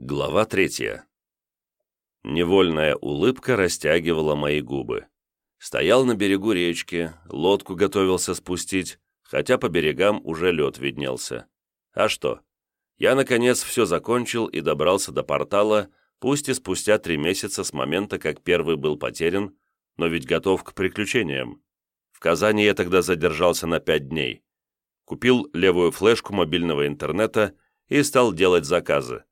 Глава третья. Невольная улыбка растягивала мои губы. Стоял на берегу речки, лодку готовился спустить, хотя по берегам уже лед виднелся. А что? Я, наконец, все закончил и добрался до портала, пусть и спустя три месяца с момента, как первый был потерян, но ведь готов к приключениям. В Казани я тогда задержался на пять дней. Купил левую флешку мобильного интернета и стал делать заказы.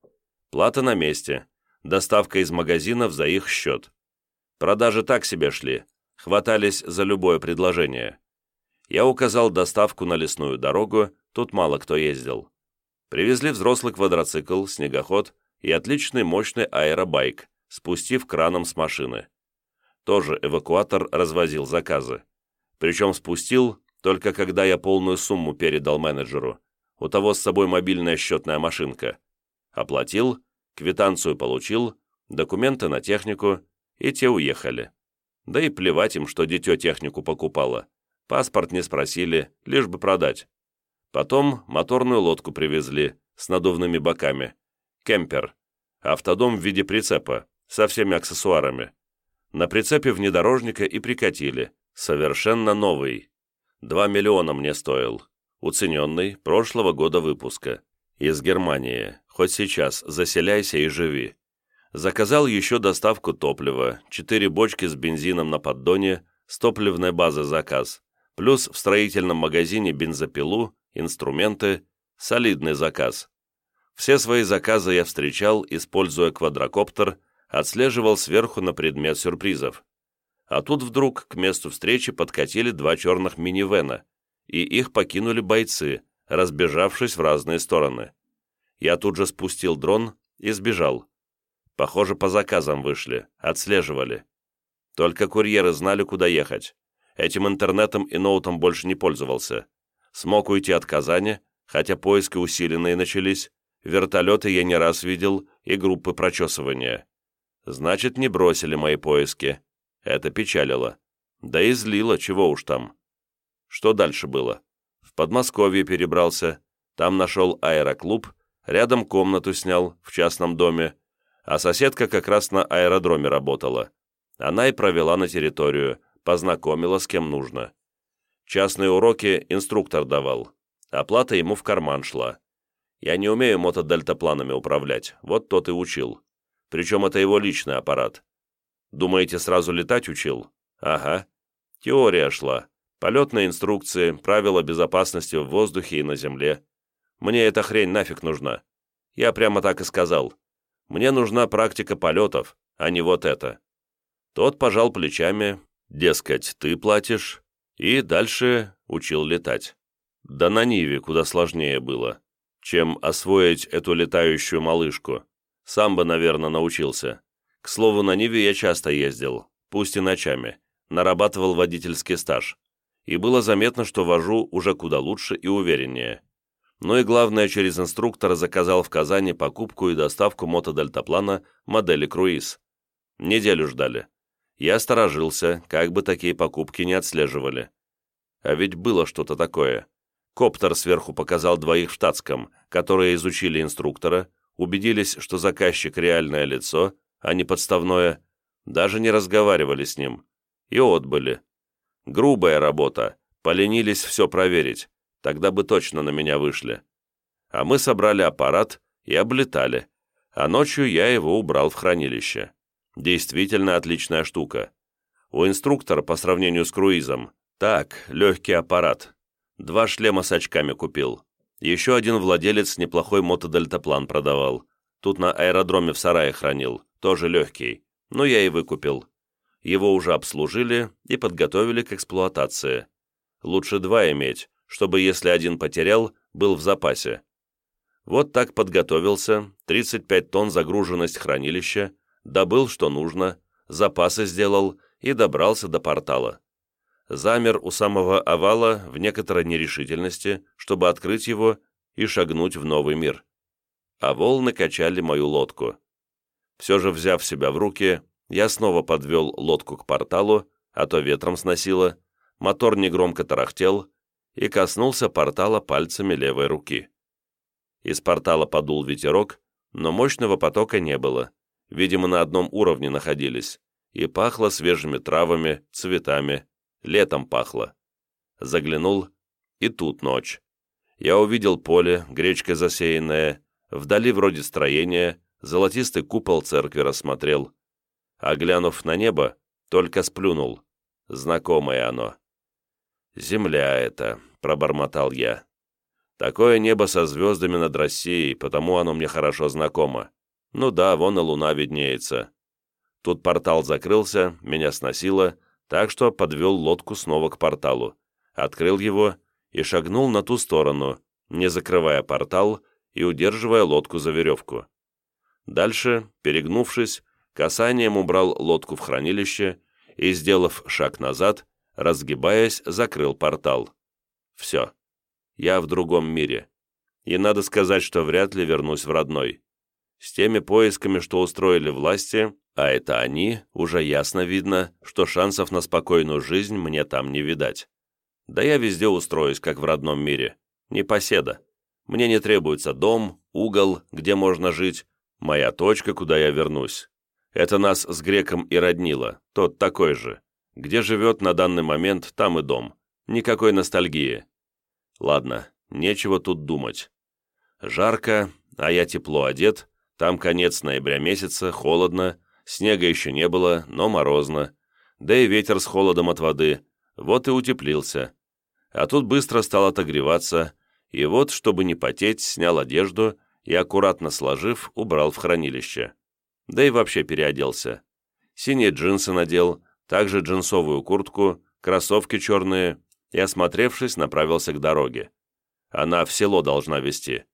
Плата на месте. Доставка из магазинов за их счет. Продажи так себе шли. Хватались за любое предложение. Я указал доставку на лесную дорогу, тут мало кто ездил. Привезли взрослый квадроцикл, снегоход и отличный мощный аэробайк, спустив краном с машины. Тоже эвакуатор развозил заказы. Причем спустил, только когда я полную сумму передал менеджеру. У того с собой мобильная счетная машинка. Оплатил, квитанцию получил, документы на технику, и те уехали. Да и плевать им, что дитё технику покупало. Паспорт не спросили, лишь бы продать. Потом моторную лодку привезли с надувными боками. Кемпер. Автодом в виде прицепа, со всеми аксессуарами. На прицепе внедорожника и прикатили. Совершенно новый. Два миллиона мне стоил. Уцененный, прошлого года выпуска. Из Германии. Хоть сейчас заселяйся и живи. Заказал еще доставку топлива, четыре бочки с бензином на поддоне, с топливной базы заказ, плюс в строительном магазине бензопилу, инструменты, солидный заказ. Все свои заказы я встречал, используя квадрокоптер, отслеживал сверху на предмет сюрпризов. А тут вдруг к месту встречи подкатили два черных минивэна, и их покинули бойцы, разбежавшись в разные стороны. Я тут же спустил дрон и сбежал. Похоже, по заказам вышли, отслеживали. Только курьеры знали, куда ехать. Этим интернетом и ноутом больше не пользовался. Смог уйти от Казани, хотя поиски усиленные начались. Вертолеты я не раз видел и группы прочесывания. Значит, не бросили мои поиски. Это печалило. Да и злило, чего уж там. Что дальше было? В Подмосковье перебрался. Там нашел аэроклуб, рядом комнату снял в частном доме, а соседка как раз на аэродроме работала. Она и провела на территорию, познакомила с кем нужно. Частные уроки инструктор давал. Оплата ему в карман шла. Я не умею мотодельтапланами управлять, вот тот и учил. Причем это его личный аппарат. Думаете, сразу летать учил? Ага. Теория шла. Полетные инструкции, правила безопасности в воздухе и на земле. Мне эта хрень нафиг нужна. Я прямо так и сказал. Мне нужна практика полетов, а не вот это. Тот пожал плечами, дескать, ты платишь, и дальше учил летать. Да на Ниве куда сложнее было, чем освоить эту летающую малышку. Сам бы, наверное, научился. К слову, на Ниве я часто ездил, пусть и ночами, нарабатывал водительский стаж. И было заметно, что вожу уже куда лучше и увереннее но и главное, через инструктора заказал в Казани покупку и доставку мотодельтаплана модели «Круиз». Неделю ждали. Я сторожился, как бы такие покупки не отслеживали. А ведь было что-то такое. Коптер сверху показал двоих в штатском, которые изучили инструктора, убедились, что заказчик реальное лицо, а не подставное, даже не разговаривали с ним. И отбыли. Грубая работа, поленились все проверить, Тогда бы точно на меня вышли. А мы собрали аппарат и облетали, а ночью я его убрал в хранилище. Действительно отличная штука. У инструктора по сравнению с круизом так, легкий аппарат. Два шлема с очками купил. Еще один владелец неплохой мотодельтаплан продавал. Тут на аэродроме в сарае хранил, тоже легкий. Но я и выкупил. Его уже обслужили и подготовили к эксплуатации. Лучше два иметь, чтобы, если один потерял, был в запасе. Вот так подготовился, 35 тонн загруженность хранилища, добыл, что нужно, запасы сделал и добрался до портала. Замер у самого овала в некоторой нерешительности, чтобы открыть его и шагнуть в новый мир. А волны качали мою лодку. Все же, взяв себя в руки, я снова подвел лодку к порталу, а то ветром сносило, мотор негромко тарахтел, и коснулся портала пальцами левой руки. Из портала подул ветерок, но мощного потока не было. Видимо, на одном уровне находились. И пахло свежими травами, цветами. Летом пахло. Заглянул, и тут ночь. Я увидел поле, гречкой засеянное, вдали вроде строения, золотистый купол церкви рассмотрел. А глянув на небо, только сплюнул. Знакомое оно. «Земля это», — пробормотал я. «Такое небо со звездами над Россией, потому оно мне хорошо знакомо. Ну да, вон и луна виднеется». Тут портал закрылся, меня сносило, так что подвел лодку снова к порталу, открыл его и шагнул на ту сторону, не закрывая портал и удерживая лодку за веревку. Дальше, перегнувшись, касанием убрал лодку в хранилище и, сделав шаг назад, разгибаясь, закрыл портал. Все. Я в другом мире. И надо сказать, что вряд ли вернусь в родной. С теми поисками, что устроили власти, а это они, уже ясно видно, что шансов на спокойную жизнь мне там не видать. Да я везде устроюсь, как в родном мире. Не поседа. Мне не требуется дом, угол, где можно жить, моя точка, куда я вернусь. Это нас с греком и роднило, тот такой же. Где живет на данный момент, там и дом. Никакой ностальгии. Ладно, нечего тут думать. Жарко, а я тепло одет, там конец ноября месяца, холодно, снега еще не было, но морозно. Да и ветер с холодом от воды, вот и утеплился. А тут быстро стал отогреваться, и вот, чтобы не потеть, снял одежду и, аккуратно сложив, убрал в хранилище. Да и вообще переоделся. Синие джинсы надел, также джинсовую куртку, кроссовки черные и, осмотревшись, направился к дороге. Она в село должна вести.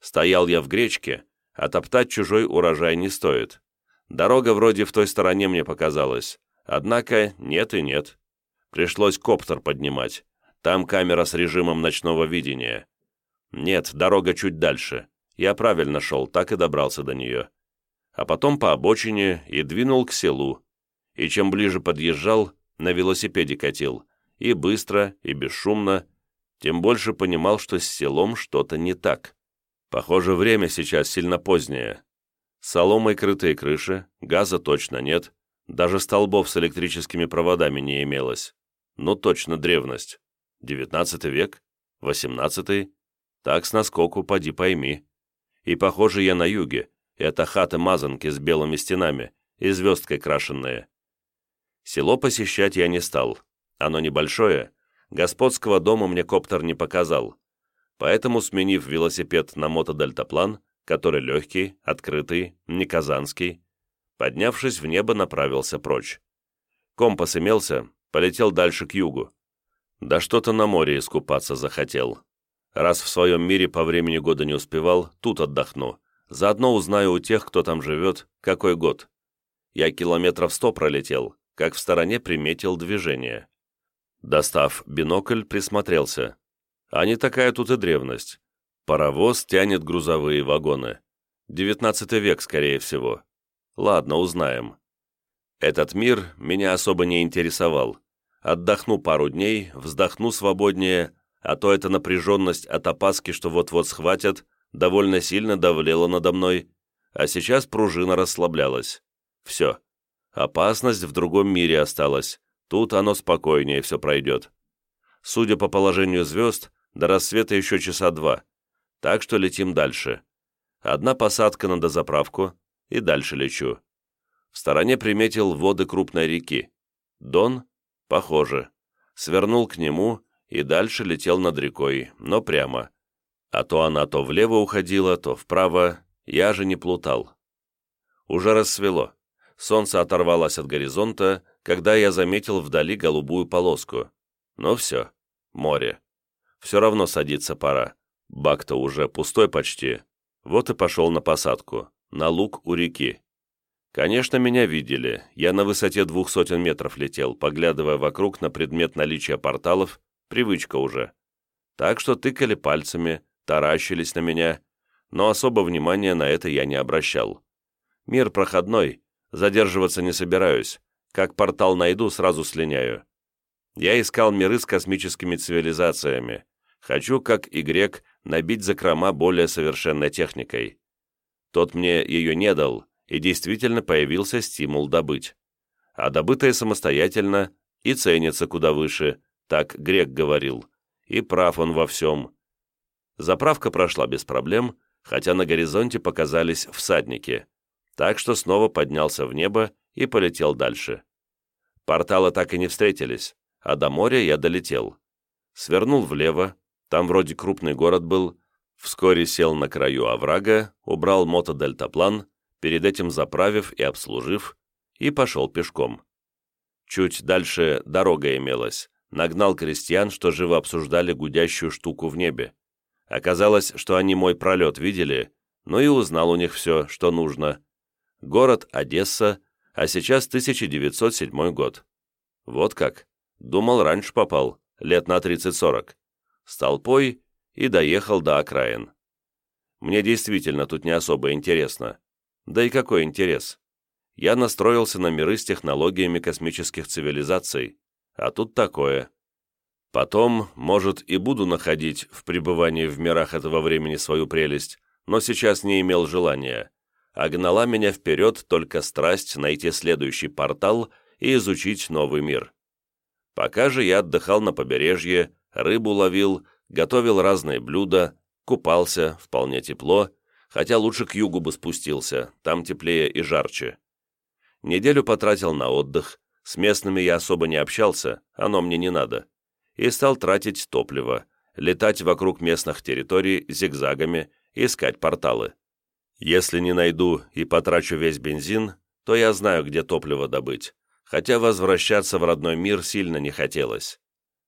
Стоял я в гречке, а топтать чужой урожай не стоит. Дорога вроде в той стороне мне показалась, однако нет и нет. Пришлось коптер поднимать. Там камера с режимом ночного видения. Нет, дорога чуть дальше. Я правильно шел, так и добрался до нее. А потом по обочине и двинул к селу, и чем ближе подъезжал, на велосипеде катил, и быстро, и бесшумно, тем больше понимал, что с селом что-то не так. Похоже, время сейчас сильно позднее. Соломой крытые крыши, газа точно нет, даже столбов с электрическими проводами не имелось. Ну точно древность. Девятнадцатый век? Восемнадцатый? Так с наскоку поди пойми. И похоже я на юге, это хаты-мазанки с белыми стенами и звездкой крашенные. Село посещать я не стал. Оно небольшое, господского дома мне коптер не показал. Поэтому, сменив велосипед на мотодельтаплан, который легкий, открытый, не казанский, поднявшись в небо, направился прочь. Компас имелся, полетел дальше к югу. Да что-то на море искупаться захотел. Раз в своем мире по времени года не успевал, тут отдохну. Заодно узнаю у тех, кто там живет, какой год. Я километров сто пролетел, как в стороне приметил движение. Достав бинокль, присмотрелся. А не такая тут и древность. Паровоз тянет грузовые вагоны. Девятнадцатый век, скорее всего. Ладно, узнаем. Этот мир меня особо не интересовал. Отдохну пару дней, вздохну свободнее, а то эта напряженность от опаски, что вот-вот схватят, довольно сильно давлела надо мной, а сейчас пружина расслаблялась. Все, Опасность в другом мире осталась. Тут оно спокойнее все пройдет. Судя по положению звезд, до рассвета еще часа два. Так что летим дальше. Одна посадка на дозаправку, и дальше лечу. В стороне приметил воды крупной реки. Дон? Похоже. Свернул к нему и дальше летел над рекой, но прямо. А то она то влево уходила, то вправо, я же не плутал. Уже рассвело солнце оторвалось от горизонта, когда я заметил вдали голубую полоску. Ну все, море. Все равно садиться пора. Бак-то уже пустой почти. Вот и пошел на посадку, на луг у реки. Конечно, меня видели. Я на высоте двух сотен метров летел, поглядывая вокруг на предмет наличия порталов, привычка уже. Так что тыкали пальцами, таращились на меня, но особо внимания на это я не обращал. Мир проходной, Задерживаться не собираюсь. Как портал найду, сразу слиняю. Я искал миры с космическими цивилизациями. Хочу, как и грек, набить закрома более совершенной техникой. Тот мне ее не дал, и действительно появился стимул добыть. А добытое самостоятельно и ценится куда выше, так Грек говорил, и прав он во всем. Заправка прошла без проблем, хотя на горизонте показались всадники, так что снова поднялся в небо и полетел дальше. Порталы так и не встретились, а до моря я долетел. Свернул влево, там вроде крупный город был, вскоре сел на краю оврага, убрал мотодельтаплан, перед этим заправив и обслужив, и пошел пешком. Чуть дальше дорога имелась, нагнал крестьян, что живо обсуждали гудящую штуку в небе. Оказалось, что они мой пролет видели, но и узнал у них все, что нужно. Город Одесса, а сейчас 1907 год. Вот как. Думал, раньше попал, лет на 30-40. С толпой и доехал до окраин. Мне действительно тут не особо интересно. Да и какой интерес? Я настроился на миры с технологиями космических цивилизаций, а тут такое. Потом, может, и буду находить в пребывании в мирах этого времени свою прелесть, но сейчас не имел желания а гнала меня вперед только страсть найти следующий портал и изучить новый мир. Пока же я отдыхал на побережье, рыбу ловил, готовил разные блюда, купался, вполне тепло, хотя лучше к югу бы спустился, там теплее и жарче. Неделю потратил на отдых, с местными я особо не общался, оно мне не надо, и стал тратить топливо, летать вокруг местных территорий зигзагами, искать порталы. Если не найду и потрачу весь бензин, то я знаю, где топливо добыть, хотя возвращаться в родной мир сильно не хотелось.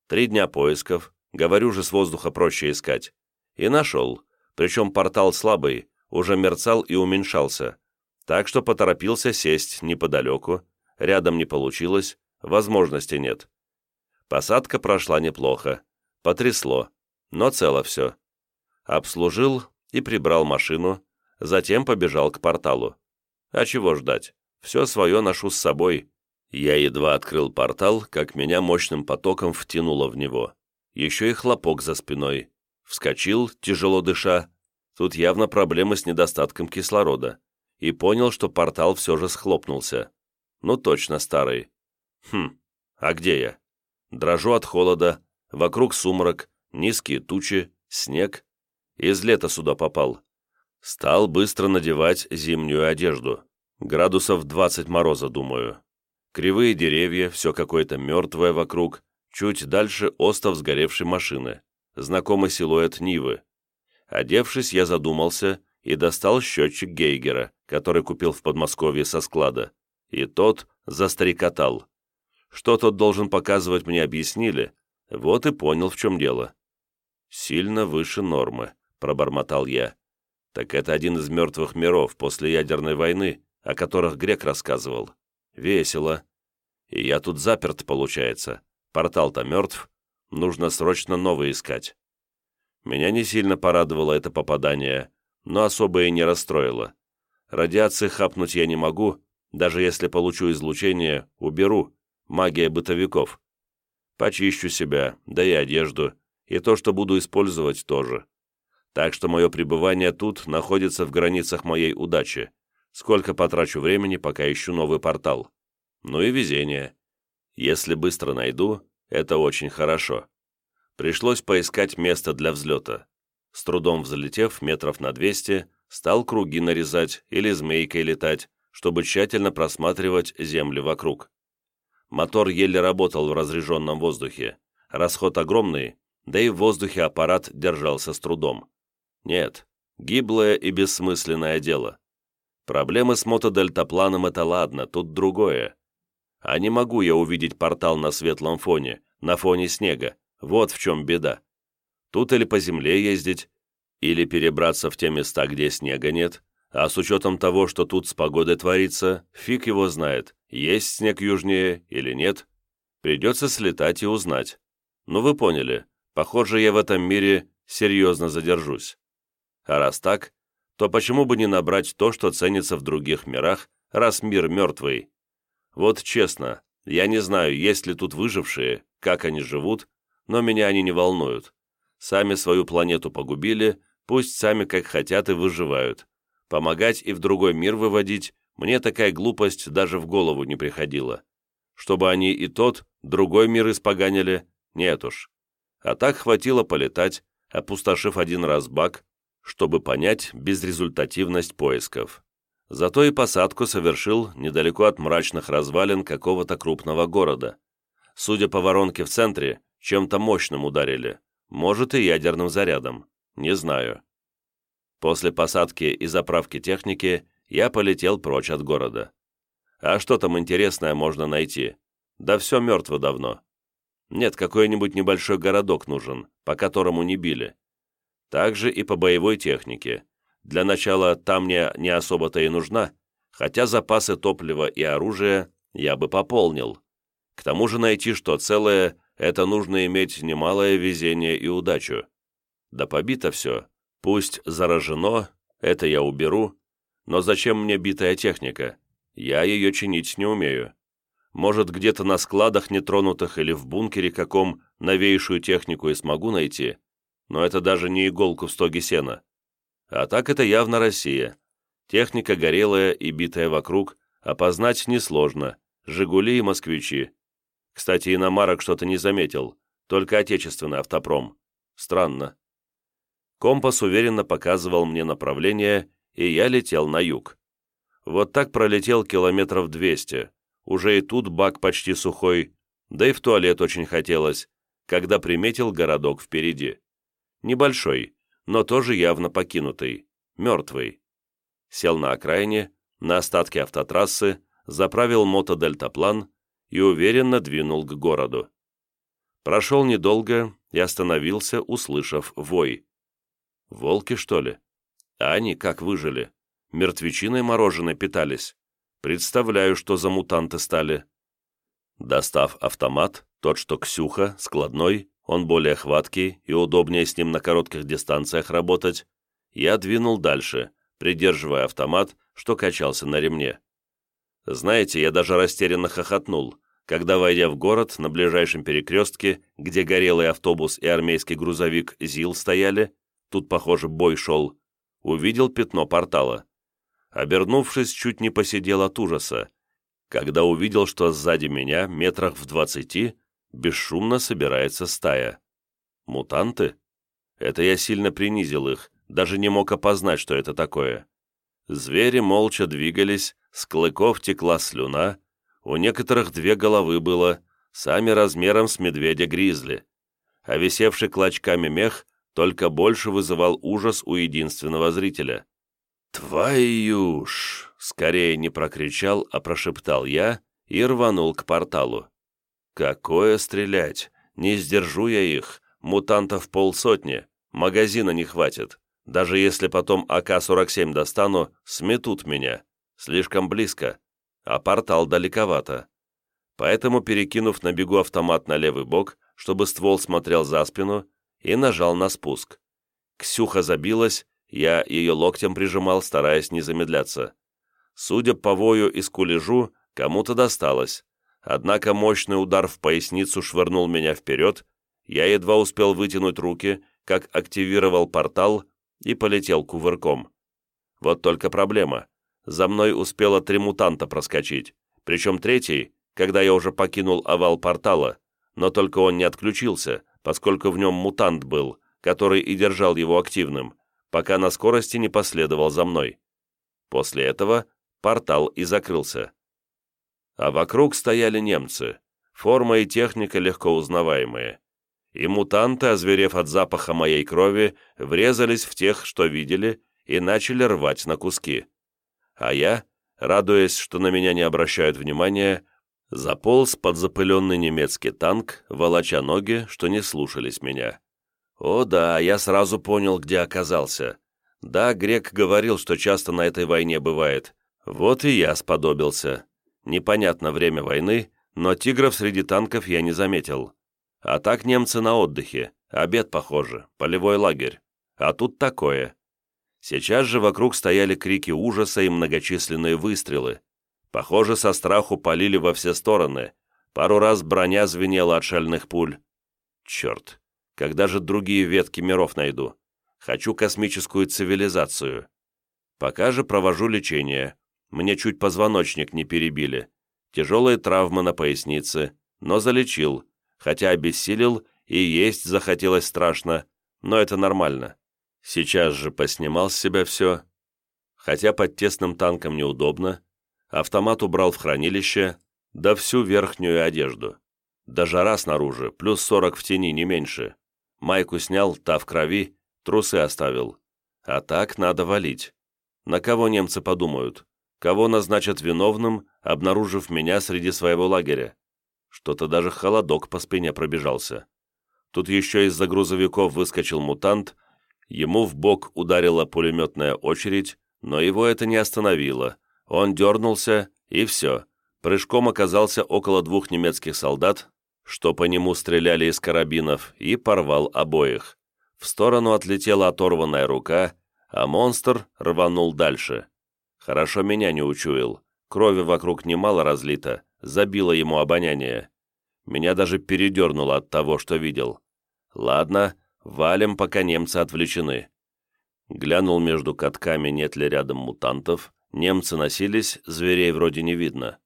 Три дня поисков, говорю же, с воздуха проще искать. И нашел, причем портал слабый, уже мерцал и уменьшался, так что поторопился сесть неподалеку, рядом не получилось, возможности нет. Посадка прошла неплохо, потрясло, но цело все. Обслужил и прибрал машину, затем побежал к порталу. А чего ждать? Все свое ношу с собой. Я едва открыл портал, как меня мощным потоком втянуло в него. Еще и хлопок за спиной. Вскочил, тяжело дыша. Тут явно проблемы с недостатком кислорода. И понял, что портал все же схлопнулся. Ну точно старый. Хм, а где я? Дрожу от холода, вокруг сумрак, низкие тучи, снег. Из лета сюда попал. Стал быстро надевать зимнюю одежду. Градусов 20 мороза, думаю. Кривые деревья, все какое-то мертвое вокруг. Чуть дальше остов сгоревшей машины. Знакомый силуэт Нивы. Одевшись, я задумался и достал счетчик Гейгера, который купил в Подмосковье со склада. И тот застрекотал. Что тот должен показывать, мне объяснили. Вот и понял, в чем дело. «Сильно выше нормы», — пробормотал я. Так это один из мертвых миров после ядерной войны, о которых Грек рассказывал. Весело. И я тут заперт, получается. Портал-то мертв. Нужно срочно новый искать. Меня не сильно порадовало это попадание, но особо и не расстроило. Радиации хапнуть я не могу, даже если получу излучение, уберу. Магия бытовиков. Почищу себя, да и одежду, и то, что буду использовать, тоже. Так что мое пребывание тут находится в границах моей удачи. Сколько потрачу времени, пока ищу новый портал. Ну и везение. Если быстро найду, это очень хорошо. Пришлось поискать место для взлета. С трудом взлетев метров на 200, стал круги нарезать или змейкой летать, чтобы тщательно просматривать земли вокруг. Мотор еле работал в разреженном воздухе. Расход огромный, да и в воздухе аппарат держался с трудом. Нет, гиблое и бессмысленное дело. Проблемы с мотодельтапланом — это ладно, тут другое. А не могу я увидеть портал на светлом фоне, на фоне снега. Вот в чем беда. Тут или по земле ездить, или перебраться в те места, где снега нет, а с учетом того, что тут с погодой творится, фиг его знает, есть снег южнее или нет. Придется слетать и узнать. Ну вы поняли, похоже, я в этом мире серьезно задержусь. А раз так, то почему бы не набрать то, что ценится в других мирах, раз мир мертвый? Вот честно, я не знаю, есть ли тут выжившие, как они живут, но меня они не волнуют. Сами свою планету погубили, пусть сами как хотят и выживают. Помогать и в другой мир выводить мне такая глупость даже в голову не приходила. Чтобы они и тот, другой мир испоганили, нет уж. А так хватило полетать, опустошив один раз бак, чтобы понять безрезультативность поисков. Зато и посадку совершил недалеко от мрачных развалин какого-то крупного города. Судя по воронке в центре, чем-то мощным ударили, может и ядерным зарядом, не знаю. После посадки и заправки техники я полетел прочь от города. А что там интересное можно найти? Да все мертво давно. Нет, какой-нибудь небольшой городок нужен, по которому не били. Также и по боевой технике. Для начала там мне не особо-то и нужна, хотя запасы топлива и оружия я бы пополнил. К тому же найти что целое, это нужно иметь немалое везение и удачу. Да побито все, пусть заражено, это я уберу, но зачем мне битая техника? Я ее чинить не умею. Может, где-то на складах нетронутых или в бункере каком новейшую технику и смогу найти, но это даже не иголку в стоге сена. А так это явно Россия. Техника горелая и битая вокруг, опознать несложно. «Жигули» и «Москвичи». Кстати, иномарок что-то не заметил, только отечественный автопром. Странно. Компас уверенно показывал мне направление, и я летел на юг. Вот так пролетел километров 200. Уже и тут бак почти сухой, да и в туалет очень хотелось, когда приметил городок впереди. Небольшой, но тоже явно покинутый, мертвый. Сел на окраине, на остатке автотрассы, заправил мотодельтаплан и уверенно двинул к городу. Прошел недолго и остановился, услышав вой. Волки, что ли? А они как выжили? Мертвечиной мороженой питались. Представляю, что за мутанты стали. Достав автомат, тот, что Ксюха, складной, он более хваткий и удобнее с ним на коротких дистанциях работать, я двинул дальше, придерживая автомат, что качался на ремне. Знаете, я даже растерянно хохотнул, когда, войдя в город, на ближайшем перекрестке, где горелый автобус и армейский грузовик ЗИЛ стояли, тут, похоже, бой шел, увидел пятно портала. Обернувшись, чуть не посидел от ужаса, когда увидел, что сзади меня, метрах в двадцати, бесшумно собирается стая. Мутанты? Это я сильно принизил их, даже не мог опознать, что это такое. Звери молча двигались, с клыков текла слюна, у некоторых две головы было, сами размером с медведя-гризли, а висевший клочками мех только больше вызывал ужас у единственного зрителя. «Твою ж!» — скорее не прокричал, а прошептал я и рванул к порталу. «Какое стрелять? Не сдержу я их, мутантов полсотни, магазина не хватит. Даже если потом АК-47 достану, сметут меня. Слишком близко, а портал далековато. Поэтому, перекинув на бегу автомат на левый бок, чтобы ствол смотрел за спину, и нажал на спуск. Ксюха забилась, я ее локтем прижимал, стараясь не замедляться. Судя по вою и скулежу, кому-то досталось. Однако мощный удар в поясницу швырнул меня вперед, я едва успел вытянуть руки, как активировал портал и полетел кувырком. Вот только проблема. За мной успело три мутанта проскочить, причем третий, когда я уже покинул овал портала, но только он не отключился, поскольку в нем мутант был, который и держал его активным, пока на скорости не последовал за мной. После этого портал и закрылся. А вокруг стояли немцы, форма и техника легко узнаваемые. И мутанты, озверев от запаха моей крови, врезались в тех, что видели, и начали рвать на куски. А я, радуясь, что на меня не обращают внимания, Заполз под запыленный немецкий танк, волоча ноги, что не слушались меня. О да, я сразу понял, где оказался. Да, Грек говорил, что часто на этой войне бывает. Вот и я сподобился. Непонятно время войны, но тигров среди танков я не заметил. А так немцы на отдыхе, обед, похоже, полевой лагерь. А тут такое. Сейчас же вокруг стояли крики ужаса и многочисленные выстрелы. Похоже, со страху полили во все стороны. Пару раз броня звенела от шальных пуль. Черт, когда же другие ветки миров найду? Хочу космическую цивилизацию. Пока же провожу лечение. Мне чуть позвоночник не перебили. Тяжелые травмы на пояснице, но залечил, хотя обессилел и есть захотелось страшно, но это нормально. Сейчас же поснимал с себя все. Хотя под тесным танком неудобно, автомат убрал в хранилище, да всю верхнюю одежду. Да жара снаружи, плюс сорок в тени, не меньше. Майку снял, та в крови, трусы оставил. А так надо валить. На кого немцы подумают? Кого назначат виновным, обнаружив меня среди своего лагеря? Что-то даже холодок по спине пробежался. Тут еще из-за грузовиков выскочил мутант, ему в бок ударила пулеметная очередь, но его это не остановило. Он дернулся, и все. Прыжком оказался около двух немецких солдат, что по нему стреляли из карабинов, и порвал обоих. В сторону отлетела оторванная рука, а монстр рванул дальше. Хорошо меня не учуял. Крови вокруг немало разлито, забило ему обоняние. Меня даже передернуло от того, что видел. Ладно, валим, пока немцы отвлечены. Глянул между катками, нет ли рядом мутантов. Немцы носились, зверей вроде не видно.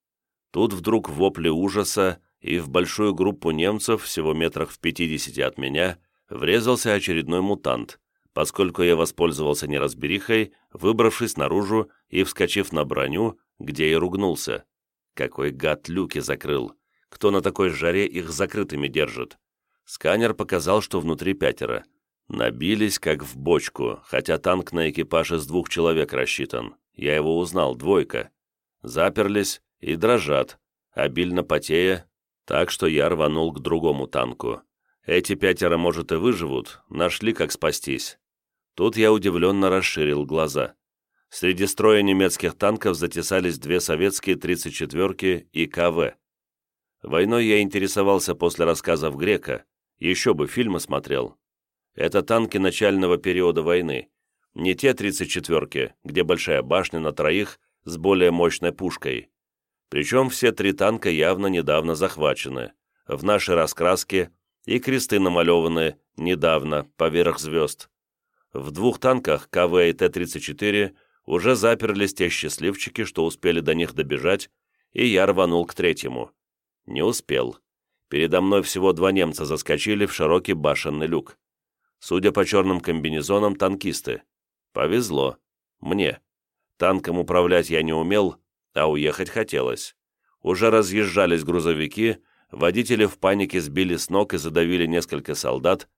Тут вдруг вопли ужаса, и в большую группу немцев, всего метрах в пятидесяти от меня, врезался очередной мутант поскольку я воспользовался неразберихой, выбравшись наружу и вскочив на броню, где и ругнулся. Какой гад люки закрыл! Кто на такой жаре их закрытыми держит? Сканер показал, что внутри пятеро. Набились, как в бочку, хотя танк на экипаж из двух человек рассчитан. Я его узнал, двойка. Заперлись и дрожат, обильно потея, так что я рванул к другому танку. Эти пятеро, может, и выживут, нашли, как спастись. Тут я удивленно расширил глаза. Среди строя немецких танков затесались две советские 34-ки и КВ. Войной я интересовался после рассказов Грека, еще бы фильмы смотрел. Это танки начального периода войны, не те 34-ки, где большая башня на троих с более мощной пушкой. Причем все три танка явно недавно захвачены, в нашей раскраске и кресты намалеваны недавно, поверх звезд. В двух танках КВ и Т-34 уже заперлись те счастливчики, что успели до них добежать, и я рванул к третьему. Не успел. Передо мной всего два немца заскочили в широкий башенный люк. Судя по черным комбинезонам, танкисты. Повезло. Мне. Танком управлять я не умел, а уехать хотелось. Уже разъезжались грузовики, водители в панике сбили с ног и задавили несколько солдат,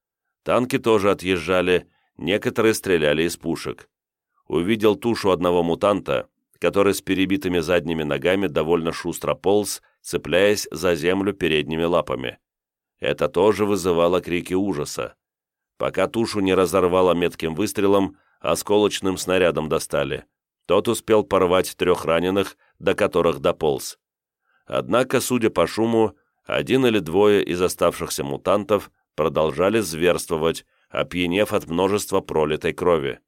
танки тоже отъезжали, некоторые стреляли из пушек. Увидел тушу одного мутанта, который с перебитыми задними ногами довольно шустро полз, цепляясь за землю передними лапами. Это тоже вызывало крики ужаса. Пока тушу не разорвало метким выстрелом, осколочным снарядом достали. Тот успел порвать трех раненых, до которых дополз. Однако, судя по шуму, один или двое из оставшихся мутантов продолжали зверствовать, опьянев от множества пролитой крови.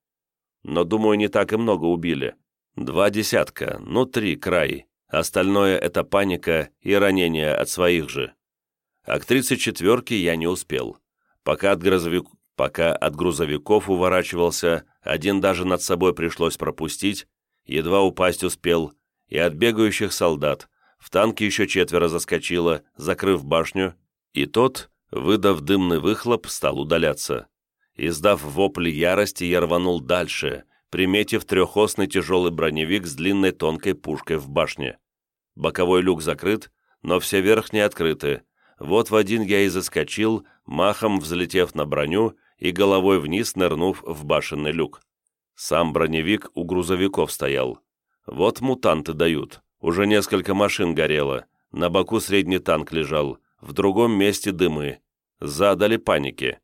Но, думаю, не так и много убили. Два десятка, ну три край. Остальное — это паника и ранения от своих же. А к 34-ке я не успел. Пока от, грузовик... Пока от грузовиков уворачивался, один даже над собой пришлось пропустить, едва упасть успел, и от бегающих солдат, в танке еще четверо заскочило, закрыв башню, и тот, выдав дымный выхлоп, стал удаляться. Издав вопли ярости, я рванул дальше, приметив трехосный тяжелый броневик с длинной тонкой пушкой в башне. Боковой люк закрыт, но все верхние открыты. Вот в один я и заскочил, махом взлетев на броню и головой вниз нырнув в башенный люк. Сам броневик у грузовиков стоял. Вот мутанты дают. Уже несколько машин горело, на боку средний танк лежал, в другом месте дымы. Задали паники.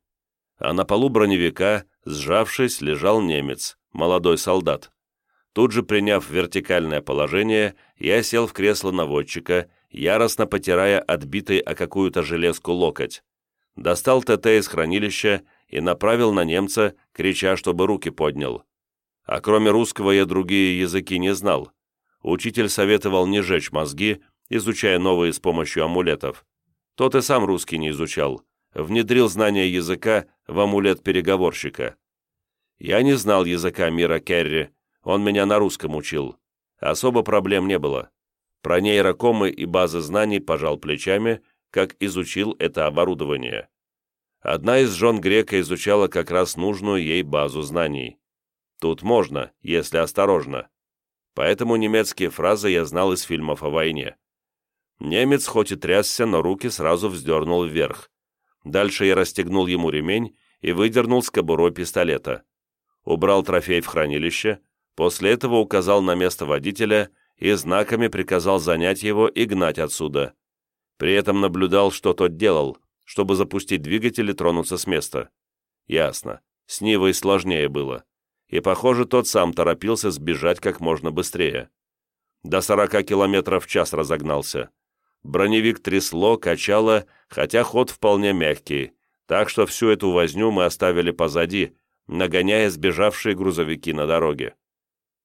А на полу броневика, сжавшись, лежал немец, молодой солдат. Тут же, приняв вертикальное положение, я сел в кресло наводчика, яростно потирая отбитый о какую-то железку локоть. Достал ТТ из хранилища и направил на немца, крича, чтобы руки поднял. А кроме русского я другие языки не знал учитель советовал не жечь мозги, изучая новые с помощью амулетов. Тот и сам русский не изучал, внедрил знания языка в амулет переговорщика. Я не знал языка мира Керри, он меня на русском учил. Особо проблем не было. Про нейрокомы и базы знаний пожал плечами, как изучил это оборудование. Одна из жен грека изучала как раз нужную ей базу знаний. Тут можно, если осторожно. Поэтому немецкие фразы я знал из фильмов о войне. Немец хоть и трясся, но руки сразу вздернул вверх. Дальше я расстегнул ему ремень и выдернул с кобурой пистолета. Убрал трофей в хранилище, после этого указал на место водителя и знаками приказал занять его и гнать отсюда. При этом наблюдал, что тот делал, чтобы запустить двигатель и тронуться с места. Ясно, с Нивой сложнее было. И, похоже, тот сам торопился сбежать как можно быстрее. До 40 километров в час разогнался. Броневик трясло, качало, хотя ход вполне мягкий, так что всю эту возню мы оставили позади, нагоняя сбежавшие грузовики на дороге.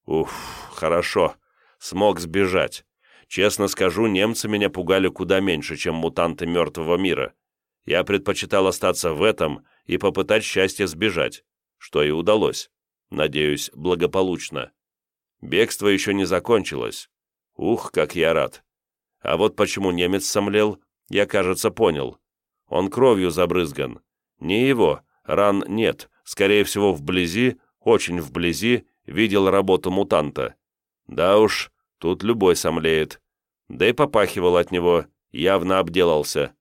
Уф, хорошо, смог сбежать. Честно скажу, немцы меня пугали куда меньше, чем мутанты мертвого мира. Я предпочитал остаться в этом и попытать счастье сбежать, что и удалось. Надеюсь, благополучно. Бегство еще не закончилось. Ух, как я рад. А вот почему немец сомлел, я, кажется, понял. Он кровью забрызган. Не его, ран нет, скорее всего, вблизи, очень вблизи, видел работу мутанта. Да уж, тут любой сомлеет. Да и попахивал от него, явно обделался.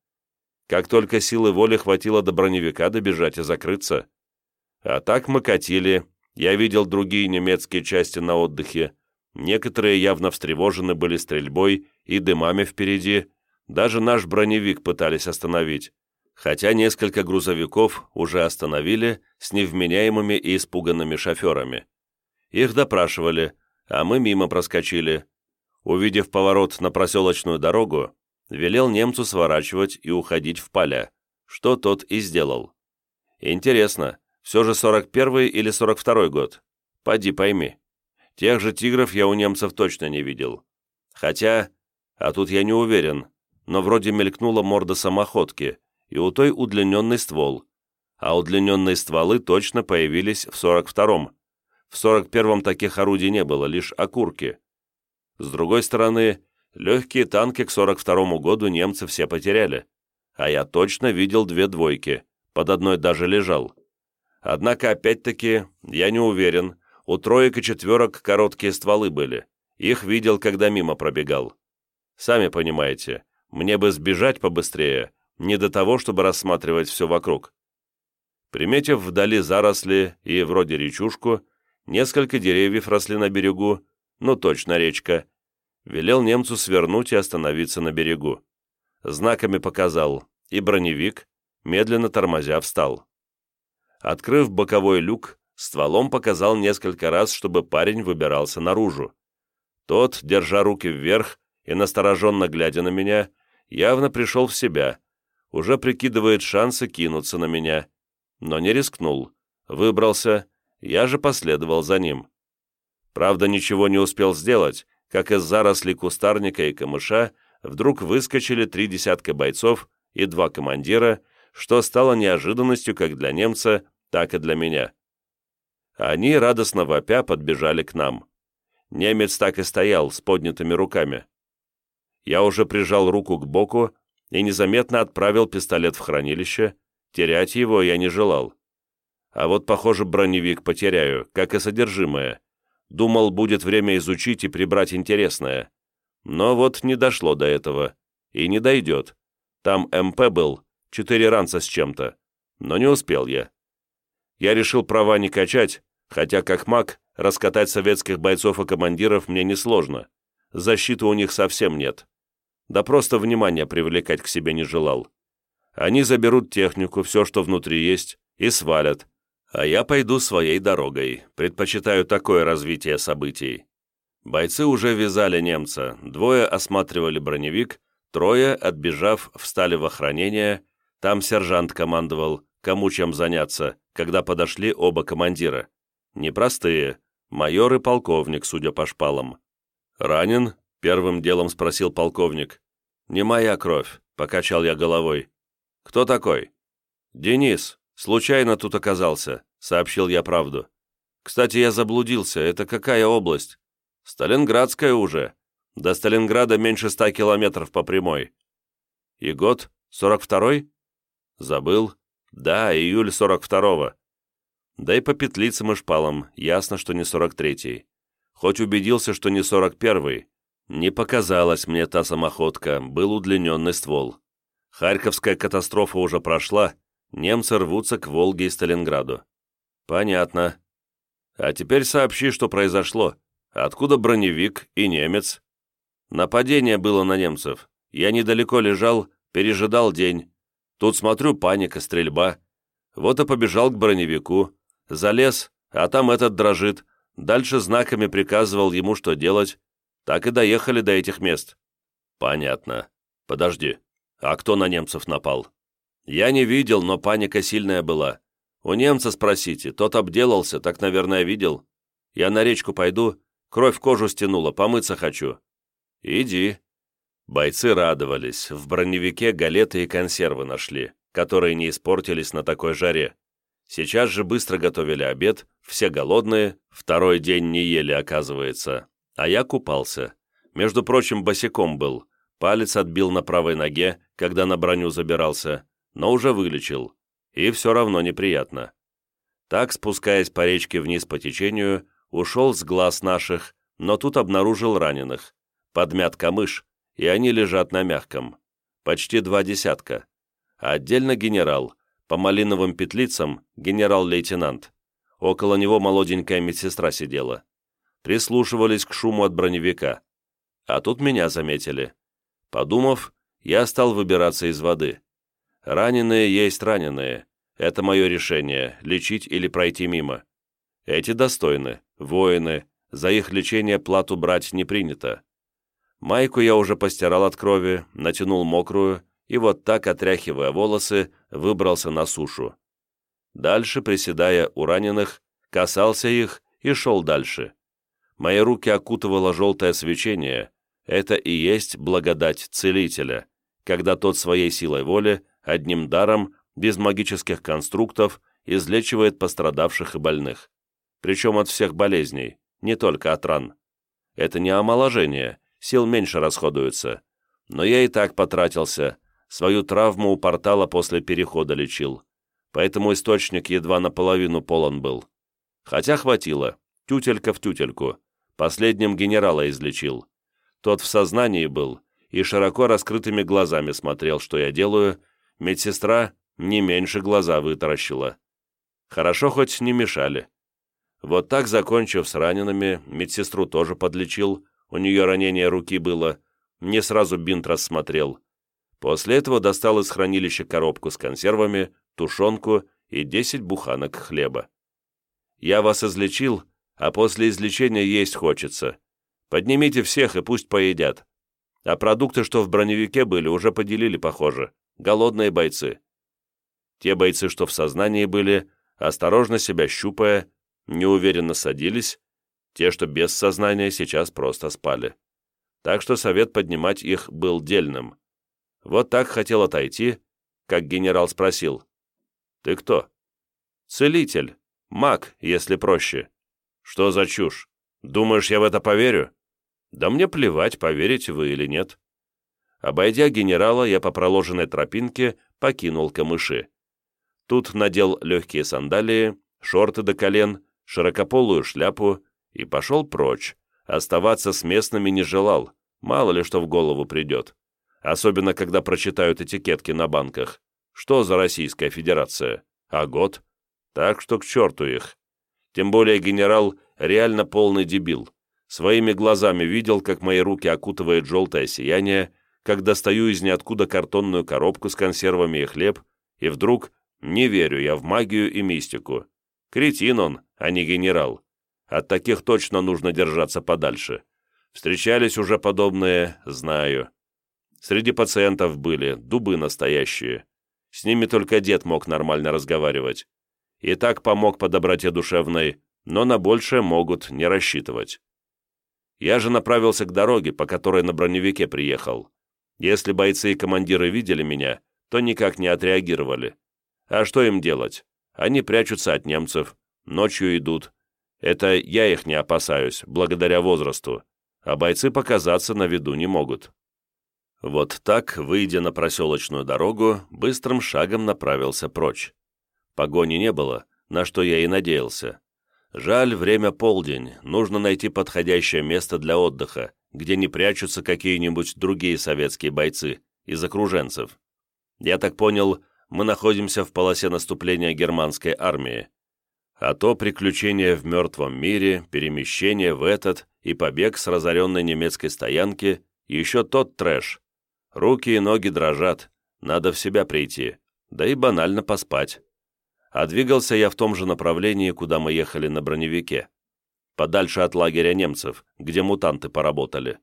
Как только силы воли хватило до броневика добежать и закрыться. А так мы катили, я видел другие немецкие части на отдыхе, Некоторые явно встревожены были стрельбой и дымами впереди, даже наш броневик пытались остановить, хотя несколько грузовиков уже остановили с невменяемыми и испуганными шоферами. Их допрашивали, а мы мимо проскочили. Увидев поворот на проселочную дорогу, велел немцу сворачивать и уходить в поля, что тот и сделал. Интересно, все же 41 или 42 год? Поди пойми. Тех же тигров я у немцев точно не видел. Хотя, а тут я не уверен, но вроде мелькнула морда самоходки, и у той удлиненный ствол. А удлиненные стволы точно появились в 42-м. В 41-м таких орудий не было, лишь окурки. С другой стороны, легкие танки к 42-му году немцы все потеряли. А я точно видел две двойки, под одной даже лежал. Однако, опять-таки, я не уверен, у троек и четверок короткие стволы были. Их видел, когда мимо пробегал. Сами понимаете, мне бы сбежать побыстрее, не до того, чтобы рассматривать все вокруг. Приметив вдали заросли и вроде речушку, несколько деревьев росли на берегу, ну точно речка, велел немцу свернуть и остановиться на берегу. Знаками показал, и броневик, медленно тормозя, встал. Открыв боковой люк, стволом показал несколько раз, чтобы парень выбирался наружу. Тот, держа руки вверх и настороженно глядя на меня, явно пришел в себя, уже прикидывает шансы кинуться на меня, но не рискнул, выбрался, я же последовал за ним. Правда, ничего не успел сделать, как из зарослей кустарника и камыша вдруг выскочили три десятка бойцов и два командира, что стало неожиданностью как для немца, так и для меня. Они, радостно вопя, подбежали к нам. Немец так и стоял, с поднятыми руками. Я уже прижал руку к боку и незаметно отправил пистолет в хранилище, терять его я не желал. А вот, похоже, броневик потеряю, как и содержимое. Думал, будет время изучить и прибрать интересное. Но вот не дошло до этого. И не дойдет. Там МП был, четыре ранца с чем-то. Но не успел я. Я решил права не качать, хотя как маг раскатать советских бойцов и командиров мне несложно. Защиты у них совсем нет. Да просто внимание привлекать к себе не желал. Они заберут технику, все, что внутри есть, и свалят. А я пойду своей дорогой. Предпочитаю такое развитие событий. Бойцы уже вязали немца, двое осматривали броневик, трое, отбежав, встали в охранение, там сержант командовал, кому чем заняться, когда подошли оба командира. Непростые, майор и полковник, судя по шпалам. «Ранен?» — первым делом спросил полковник. «Не моя кровь», — покачал я головой. «Кто такой?» «Денис. Случайно тут оказался», — сообщил я правду. Кстати, я заблудился. Это какая область? Сталинградская уже. До Сталинграда меньше ста километров по прямой. И год? Сорок второй? Забыл. Да, июль сорок второго. Да и по петлицам и шпалам ясно, что не сорок третий. Хоть убедился, что не сорок первый. Не показалась мне та самоходка, был удлиненный ствол. Харьковская катастрофа уже прошла, немцы рвутся к Волге и Сталинграду. Понятно. А теперь сообщи, что произошло. Откуда броневик и немец? Нападение было на немцев. Я недалеко лежал, пережидал день. Тут смотрю, паника, стрельба. Вот и побежал к броневику. Залез, а там этот дрожит. Дальше знаками приказывал ему, что делать. Так и доехали до этих мест. Понятно. Подожди. А кто на немцев напал? Я не видел, но паника сильная была. У немца спросите, тот обделался, так, наверное, видел. Я на речку пойду, кровь кожу стянула, помыться хочу. Иди. Бойцы радовались, в броневике галеты и консервы нашли, которые не испортились на такой жаре. Сейчас же быстро готовили обед, все голодные, второй день не ели, оказывается. А я купался. Между прочим, босиком был. Палец отбил на правой ноге, когда на броню забирался, но уже вылечил. И все равно неприятно. Так, спускаясь по речке вниз по течению, ушел с глаз наших, но тут обнаружил раненых. Подмят камыш, и они лежат на мягком. Почти два десятка. А отдельно генерал, по малиновым петлицам генерал-лейтенант. Около него молоденькая медсестра сидела прислушивались к шуму от броневика. А тут меня заметили. Подумав, я стал выбираться из воды. Раненые есть раненые. Это мое решение, лечить или пройти мимо. Эти достойны, воины, за их лечение плату брать не принято. Майку я уже постирал от крови, натянул мокрую и вот так, отряхивая волосы, выбрался на сушу. Дальше, приседая у раненых, касался их и шел дальше. Мои руки окутывало желтое свечение. Это и есть благодать целителя, когда тот своей силой воли, одним даром, без магических конструктов, излечивает пострадавших и больных. Причем от всех болезней, не только от ран. Это не омоложение, сил меньше расходуется. Но я и так потратился, свою травму у портала после перехода лечил. Поэтому источник едва наполовину полон был. Хотя хватило, тютелька в тютельку. Последним генерала излечил. Тот в сознании был и широко раскрытыми глазами смотрел, что я делаю, медсестра не меньше глаза вытаращила. Хорошо хоть не мешали. Вот так, закончив с ранеными, медсестру тоже подлечил, у нее ранение руки было, не сразу бинт рассмотрел. После этого достал из хранилища коробку с консервами, тушенку и 10 буханок хлеба. «Я вас излечил, а после излечения есть хочется. Поднимите всех и пусть поедят. А продукты, что в броневике были, уже поделили, похоже. Голодные бойцы. Те бойцы, что в сознании были, осторожно себя щупая, неуверенно садились, те, что без сознания, сейчас просто спали. Так что совет поднимать их был дельным. Вот так хотел отойти, как генерал спросил. «Ты кто?» «Целитель. Маг, если проще. Что за чушь? Думаешь, я в это поверю? Да мне плевать, поверите вы или нет. Обойдя генерала, я по проложенной тропинке покинул камыши. Тут надел легкие сандалии, шорты до колен, широкополую шляпу и пошел прочь. Оставаться с местными не желал, мало ли что в голову придет. Особенно, когда прочитают этикетки на банках. Что за Российская Федерация? А год? Так что к черту их. Тем более генерал реально полный дебил. Своими глазами видел, как мои руки окутывает желтое сияние, как достаю из ниоткуда картонную коробку с консервами и хлеб, и вдруг не верю я в магию и мистику. Кретин он, а не генерал. От таких точно нужно держаться подальше. Встречались уже подобные, знаю. Среди пациентов были дубы настоящие. С ними только дед мог нормально разговаривать и так помог по доброте душевной, но на большее могут не рассчитывать. Я же направился к дороге, по которой на броневике приехал. Если бойцы и командиры видели меня, то никак не отреагировали. А что им делать? Они прячутся от немцев, ночью идут. Это я их не опасаюсь, благодаря возрасту, а бойцы показаться на виду не могут. Вот так, выйдя на проселочную дорогу, быстрым шагом направился прочь. Погони не было, на что я и надеялся. Жаль, время полдень, нужно найти подходящее место для отдыха, где не прячутся какие-нибудь другие советские бойцы из окруженцев. Я так понял, мы находимся в полосе наступления германской армии. А то приключение в мертвом мире, перемещение в этот и побег с разоренной немецкой стоянки – еще тот трэш. Руки и ноги дрожат, надо в себя прийти, да и банально поспать. А двигался я в том же направлении, куда мы ехали на броневике. Подальше от лагеря немцев, где мутанты поработали.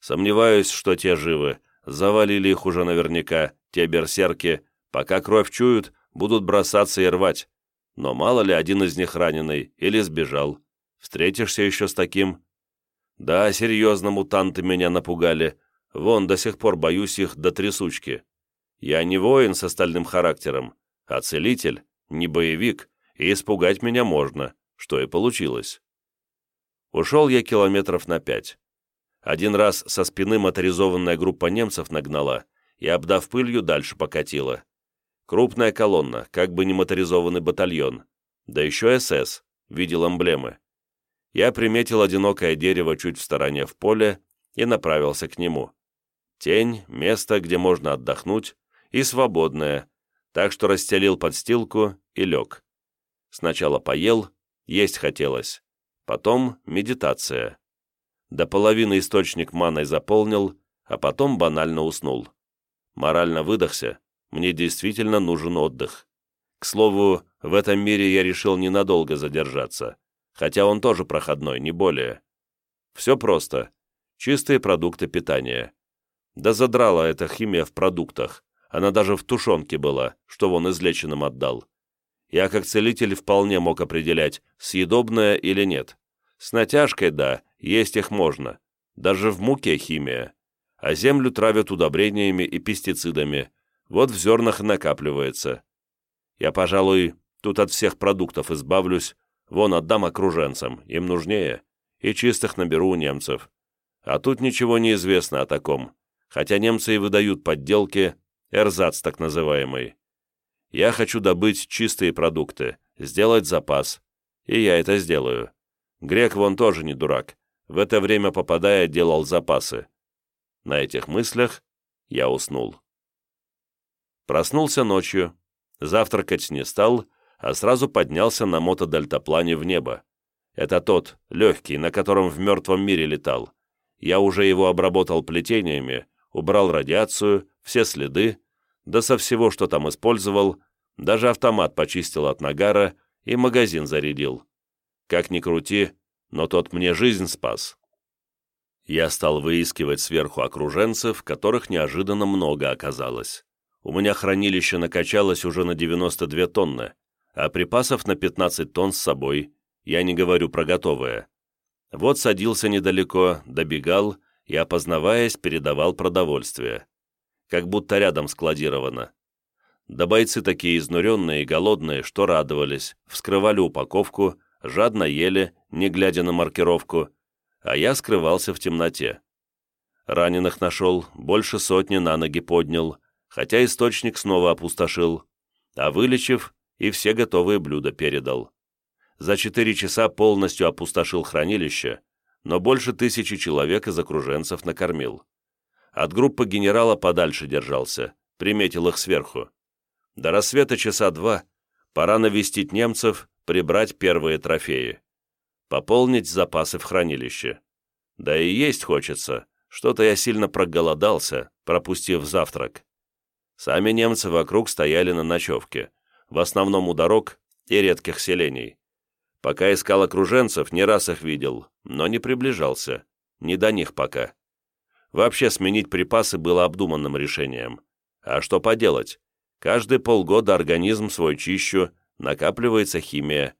Сомневаюсь, что те живы, завалили их уже наверняка, те берсерки, пока кровь чуют, будут бросаться и рвать. Но мало ли один из них раненый или сбежал. Встретишься еще с таким? Да, серьезно, мутанты меня напугали. Вон, до сих пор боюсь их до трясучки. Я не воин с остальным характером, а целитель, не боевик, и испугать меня можно, что и получилось. Ушел я километров на пять. Один раз со спины моторизованная группа немцев нагнала и, обдав пылью, дальше покатила. Крупная колонна, как бы не моторизованный батальон. Да еще СС, видел эмблемы. Я приметил одинокое дерево чуть в стороне в поле и направился к нему. Тень, место, где можно отдохнуть, и свободное, так что расстелил подстилку и лег. Сначала поел, есть хотелось. Потом медитация. До половины источник маной заполнил, а потом банально уснул. Морально выдохся, мне действительно нужен отдых. К слову, в этом мире я решил ненадолго задержаться, хотя он тоже проходной, не более. Все просто. Чистые продукты питания. Да задрала эта химия в продуктах. Она даже в тушенке была, что вон излеченным отдал. Я как целитель вполне мог определять, съедобное или нет. С натяжкой, да, есть их можно. Даже в муке химия. А землю травят удобрениями и пестицидами, вот в зернах накапливается. Я, пожалуй, тут от всех продуктов избавлюсь, вон отдам окруженцам, им нужнее, и чистых наберу у немцев. А тут ничего не известно о таком, хотя немцы и выдают подделки, эрзац так называемый. Я хочу добыть чистые продукты, сделать запас, и я это сделаю. Грек вон тоже не дурак, в это время попадая делал запасы. На этих мыслях я уснул. Проснулся ночью, завтракать не стал, а сразу поднялся на мотодельтаплане в небо. Это тот, легкий, на котором в мертвом мире летал. Я уже его обработал плетениями, убрал радиацию, все следы, да со всего, что там использовал, даже автомат почистил от нагара и магазин зарядил. Как ни крути, но тот мне жизнь спас. Я стал выискивать сверху окруженцев, которых неожиданно много оказалось. У меня хранилище накачалось уже на 92 тонны, а припасов на 15 тонн с собой, я не говорю про готовое. Вот садился недалеко, добегал и, опознаваясь, передавал продовольствие. Как будто рядом складировано. Да бойцы такие изнуренные и голодные, что радовались, вскрывали упаковку, жадно ели, не глядя на маркировку, а я скрывался в темноте. Раненых нашел, больше сотни на ноги поднял, хотя источник снова опустошил, а вылечив, и все готовые блюда передал. За четыре часа полностью опустошил хранилище, но больше тысячи человек из окруженцев накормил. От группы генерала подальше держался, приметил их сверху. До рассвета часа два, пора навестить немцев, прибрать первые трофеи. Пополнить запасы в хранилище. Да и есть хочется, что-то я сильно проголодался, пропустив завтрак. Сами немцы вокруг стояли на ночевке, в основном у дорог и редких селений. Пока искал окруженцев, не раз их видел, но не приближался. Не до них пока. Вообще сменить припасы было обдуманным решением. А что поделать? Каждые полгода организм свой чищу, накапливается химия.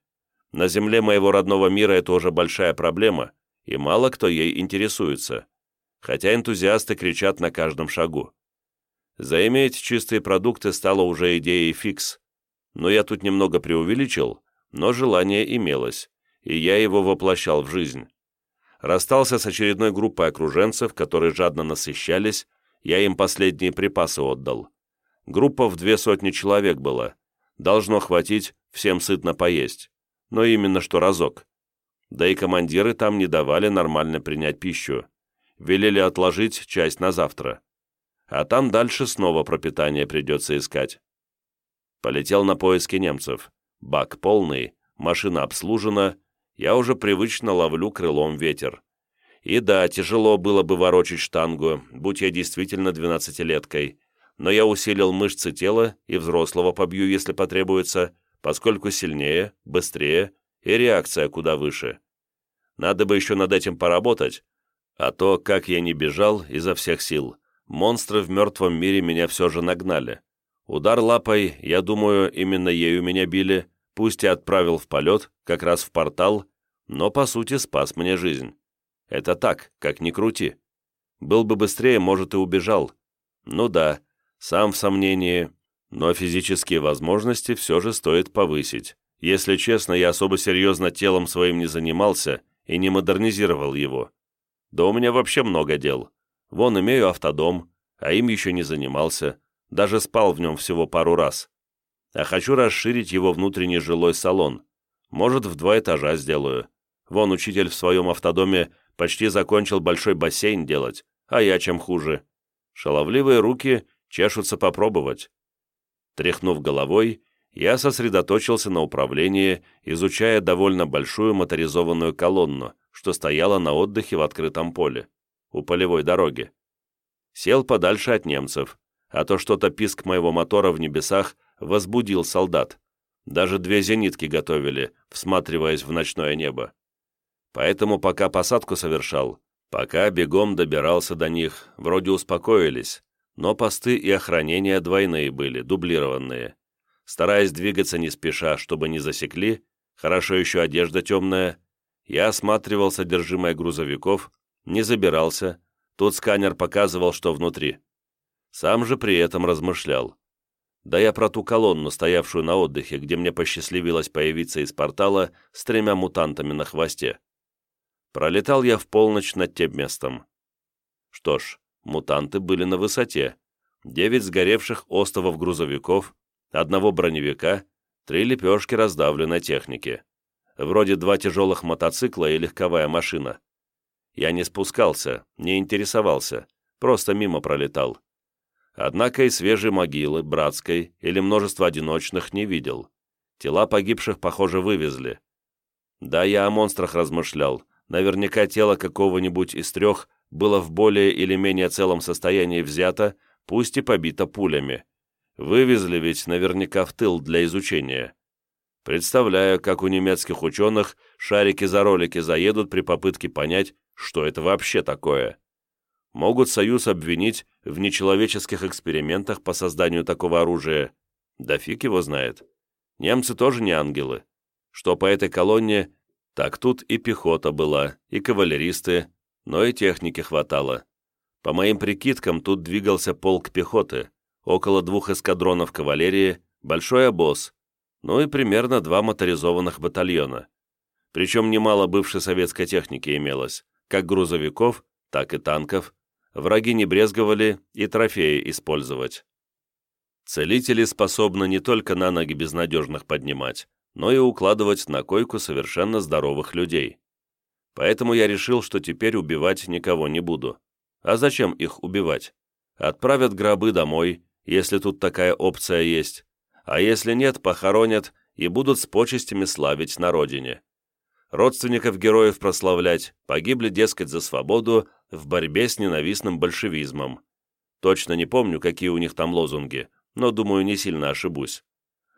На земле моего родного мира это уже большая проблема, и мало кто ей интересуется. Хотя энтузиасты кричат на каждом шагу. Заиметь чистые продукты стало уже идеей фикс. Но я тут немного преувеличил, но желание имелось, и я его воплощал в жизнь. Расстался с очередной группой окруженцев, которые жадно насыщались, я им последние припасы отдал. Группа в две сотни человек была. Должно хватить всем сытно поесть. Но именно что разок. Да и командиры там не давали нормально принять пищу. Велели отложить часть на завтра. А там дальше снова пропитание придется искать. Полетел на поиски немцев. Бак полный, машина обслужена, я уже привычно ловлю крылом ветер. И да, тяжело было бы ворочить штангу, будь я действительно двенадцатилеткой, но я усилил мышцы тела и взрослого побью, если потребуется, поскольку сильнее, быстрее и реакция куда выше. Надо бы еще над этим поработать, а то, как я не бежал изо всех сил, монстры в мертвом мире меня все же нагнали. Удар лапой, я думаю, именно ею меня били, пусть и отправил в полет, как раз в портал, но по сути спас мне жизнь. Это так, как ни крути. Был бы быстрее, может, и убежал. Ну да, сам в сомнении, но физические возможности все же стоит повысить. Если честно, я особо серьезно телом своим не занимался и не модернизировал его. Да у меня вообще много дел. Вон имею автодом, а им еще не занимался даже спал в нем всего пару раз. А хочу расширить его внутренний жилой салон. Может, в два этажа сделаю. Вон учитель в своем автодоме почти закончил большой бассейн делать, а я чем хуже. Шаловливые руки чешутся попробовать. Тряхнув головой, я сосредоточился на управлении, изучая довольно большую моторизованную колонну, что стояла на отдыхе в открытом поле, у полевой дороги. Сел подальше от немцев, а то что-то писк моего мотора в небесах возбудил солдат. Даже две зенитки готовили, всматриваясь в ночное небо. Поэтому пока посадку совершал, пока бегом добирался до них, вроде успокоились, но посты и охранения двойные были, дублированные. Стараясь двигаться не спеша, чтобы не засекли, хорошо еще одежда темная, я осматривал содержимое грузовиков, не забирался, тут сканер показывал, что внутри. Сам же при этом размышлял. Да я про ту колонну, стоявшую на отдыхе, где мне посчастливилось появиться из портала с тремя мутантами на хвосте. Пролетал я в полночь над тем местом. Что ж, мутанты были на высоте. Девять сгоревших остовов грузовиков, одного броневика, три лепешки раздавленной техники. Вроде два тяжелых мотоцикла и легковая машина. Я не спускался, не интересовался, просто мимо пролетал. Однако и свежей могилы, братской или множество одиночных не видел. Тела погибших, похоже, вывезли. Да, я о монстрах размышлял. Наверняка тело какого-нибудь из трех было в более или менее целом состоянии взято, пусть и побито пулями. Вывезли ведь наверняка в тыл для изучения. Представляю, как у немецких ученых шарики за ролики заедут при попытке понять, что это вообще такое могут Союз обвинить в нечеловеческих экспериментах по созданию такого оружия. Да фиг его знает. Немцы тоже не ангелы. Что по этой колонне, так тут и пехота была, и кавалеристы, но и техники хватало. По моим прикидкам, тут двигался полк пехоты, около двух эскадронов кавалерии, большой обоз, ну и примерно два моторизованных батальона. Причем немало бывшей советской техники имелось, как грузовиков, так и танков, враги не брезговали и трофеи использовать. Целители способны не только на ноги безнадежных поднимать, но и укладывать на койку совершенно здоровых людей. Поэтому я решил, что теперь убивать никого не буду. А зачем их убивать? Отправят гробы домой, если тут такая опция есть, а если нет, похоронят и будут с почестями славить на родине. Родственников героев прославлять, погибли, дескать, за свободу, в борьбе с ненавистным большевизмом. Точно не помню, какие у них там лозунги, но, думаю, не сильно ошибусь.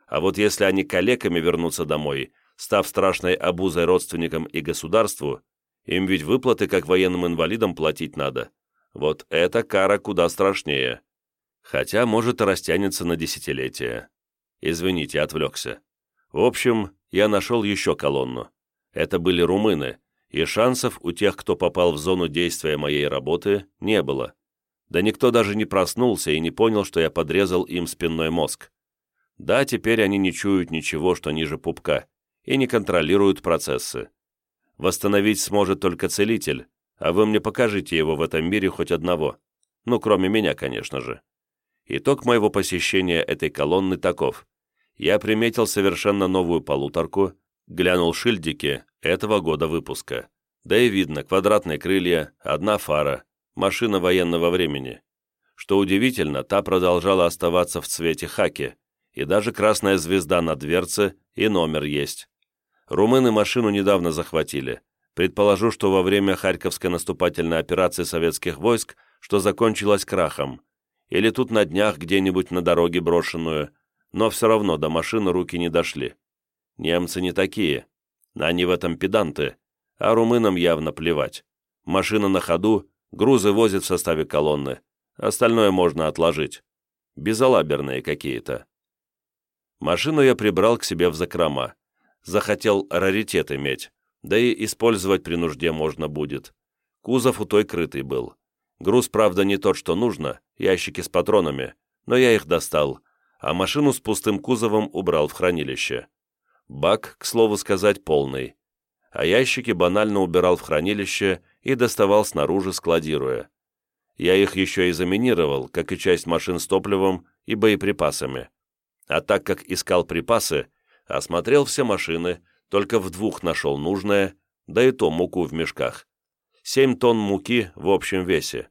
А вот если они калеками вернутся домой, став страшной обузой родственникам и государству, им ведь выплаты как военным инвалидам платить надо. Вот эта кара куда страшнее. Хотя, может, и растянется на десятилетия. Извините, отвлекся. В общем, я нашел еще колонну. Это были румыны, и шансов у тех, кто попал в зону действия моей работы, не было. Да никто даже не проснулся и не понял, что я подрезал им спинной мозг. Да, теперь они не чуют ничего, что ниже пупка, и не контролируют процессы. Восстановить сможет только целитель, а вы мне покажите его в этом мире хоть одного. Ну, кроме меня, конечно же. Итог моего посещения этой колонны таков. Я приметил совершенно новую полуторку, глянул шильдики этого года выпуска. Да и видно, квадратные крылья, одна фара, машина военного времени. Что удивительно, та продолжала оставаться в цвете хаки, и даже красная звезда на дверце и номер есть. Румыны машину недавно захватили. Предположу, что во время Харьковской наступательной операции советских войск, что закончилась крахом. Или тут на днях где-нибудь на дороге брошенную, но все равно до машины руки не дошли. Немцы не такие. Они в этом педанты, а румынам явно плевать. Машина на ходу, грузы возят в составе колонны, остальное можно отложить. Безалаберные какие-то. Машину я прибрал к себе в закрома. Захотел раритет иметь, да и использовать при нужде можно будет. Кузов у той крытый был. Груз, правда, не тот, что нужно, ящики с патронами, но я их достал, а машину с пустым кузовом убрал в хранилище. Бак, к слову сказать, полный а ящики банально убирал в хранилище и доставал снаружи, складируя. Я их еще и заминировал, как и часть машин с топливом и боеприпасами. А так как искал припасы, осмотрел все машины, только в двух нашел нужное, да и то муку в мешках. Семь тонн муки в общем весе.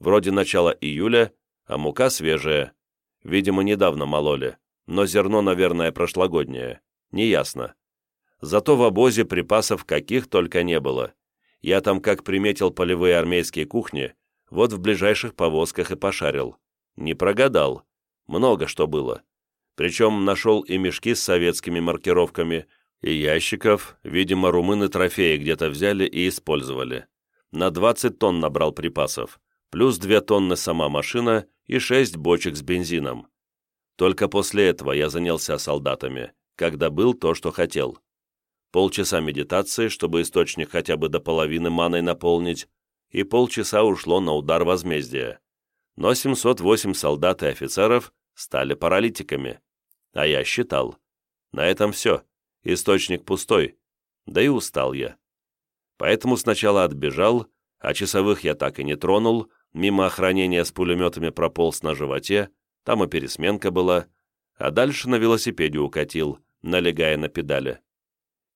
Вроде начала июля, а мука свежая. Видимо, недавно мололи, но зерно, наверное, прошлогоднее. Неясно. Зато в обозе припасов каких только не было. Я там как приметил полевые армейские кухни, вот в ближайших повозках и пошарил. Не прогадал. Много что было. Причем нашел и мешки с советскими маркировками, и ящиков, видимо, румыны трофеи где-то взяли и использовали. На 20 тонн набрал припасов, плюс 2 тонны сама машина и 6 бочек с бензином. Только после этого я занялся солдатами, когда был то, что хотел полчаса медитации, чтобы источник хотя бы до половины маной наполнить, и полчаса ушло на удар возмездия. Но 708 солдат и офицеров стали паралитиками. А я считал. На этом все. Источник пустой. Да и устал я. Поэтому сначала отбежал, а часовых я так и не тронул, мимо охранения с пулеметами прополз на животе, там и пересменка была, а дальше на велосипеде укатил, налегая на педали.